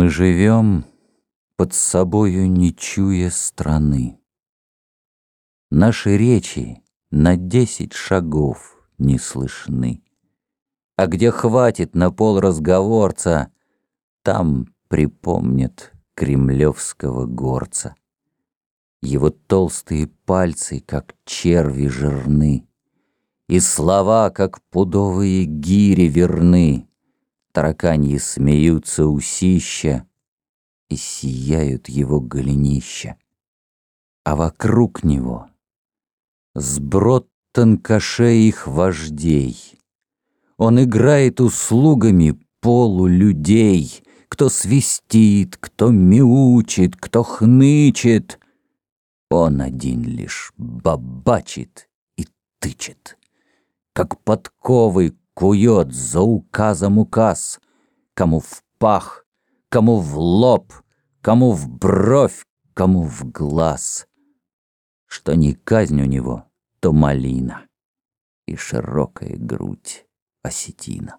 Мы живем под собою, не чуя страны. Наши речи на десять шагов не слышны. А где хватит на пол разговорца, Там припомнят кремлевского горца. Его толстые пальцы, как черви жирны, И слова, как пудовые гири верны. Тараканьи смеются усища, И сияют его голенища. А вокруг него сброд тонкошей их вождей. Он играет услугами полулюдей, Кто свистит, кто мяучит, кто хнычет. Он один лишь бабачит и тычет, Как подковы кует за указом указ, Кому в пах, кому в лоб, кому в бровь, кому в глаз. Что не казнь у него, то малина И широкая грудь осетина.